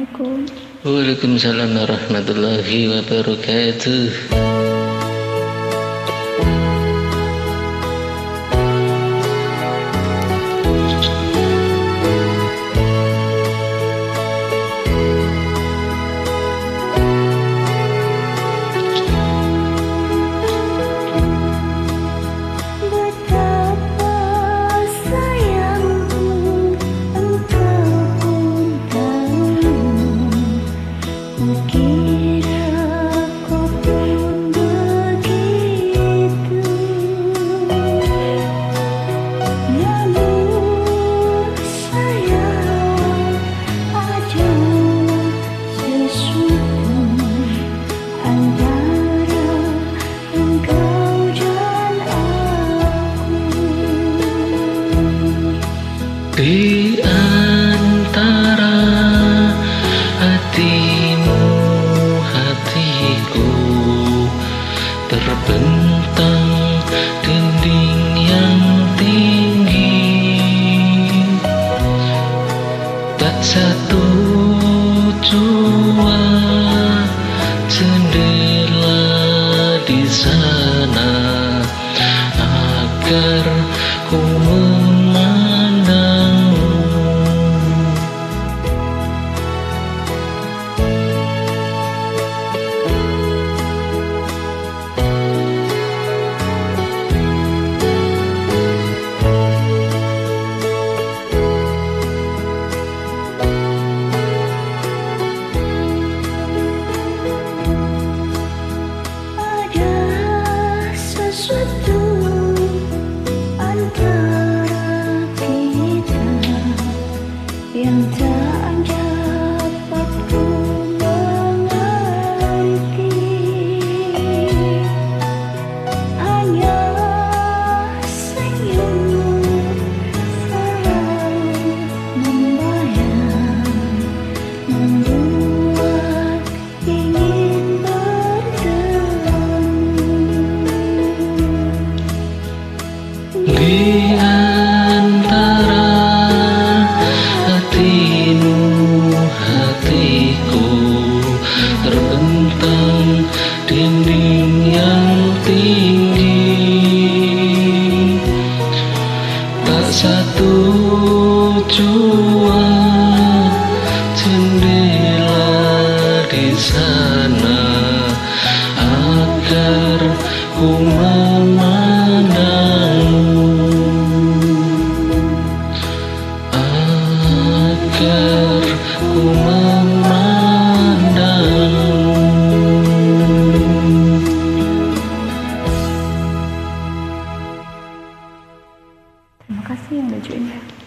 Assalamualaikum. Waalaikumsalam warahmatullahi wabarakatuh. Di antara hatimu hatiku terbentang dinding yang tinggi. Tak satu jua jendela di sana agar ku memandangmu Di antara hatimu hatiku terbentang dinding yang tinggi. Tak satu jua jendela di sana agar ku memandangmu 发生什么？